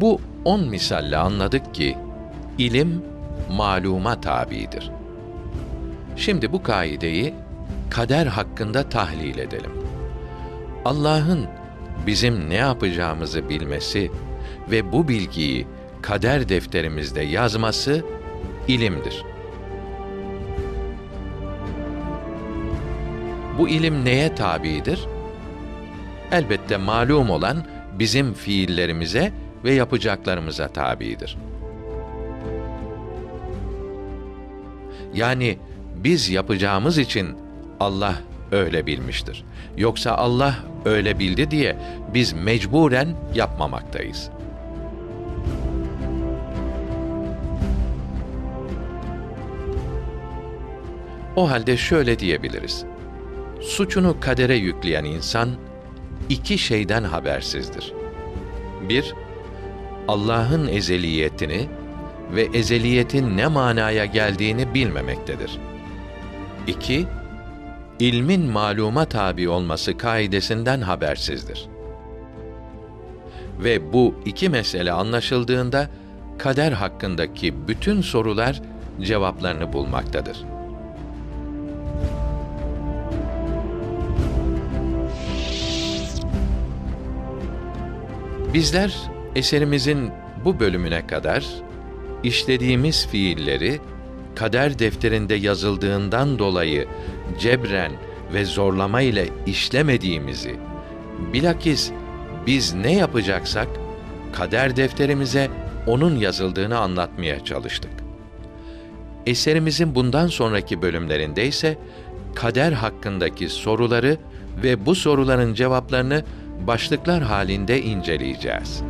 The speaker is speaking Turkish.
Bu on misalle anladık ki ilim maluma tabidir. Şimdi bu kaideyi kader hakkında tahlil edelim. Allah'ın bizim ne yapacağımızı bilmesi ve bu bilgiyi kader defterimizde yazması ilimdir. Bu ilim neye tabidir? Elbette malum olan bizim fiillerimize ve yapacaklarımıza tabidir. Yani biz yapacağımız için Allah öyle bilmiştir. Yoksa Allah öyle bildi diye biz mecburen yapmamaktayız. O halde şöyle diyebiliriz. Suçunu kadere yükleyen insan iki şeyden habersizdir. Bir, Allah'ın ezeliyetini ve ezeliyetin ne manaya geldiğini bilmemektedir. İki, ilmin maluma tabi olması kaidesinden habersizdir. Ve bu iki mesele anlaşıldığında kader hakkındaki bütün sorular cevaplarını bulmaktadır. Bizler eserimizin bu bölümüne kadar işlediğimiz fiilleri kader defterinde yazıldığından dolayı cebren ve zorlama ile işlemediğimizi, bilakis biz ne yapacaksak kader defterimize onun yazıldığını anlatmaya çalıştık. Eserimizin bundan sonraki bölümlerinde ise kader hakkındaki soruları ve bu soruların cevaplarını başlıklar halinde inceleyeceğiz.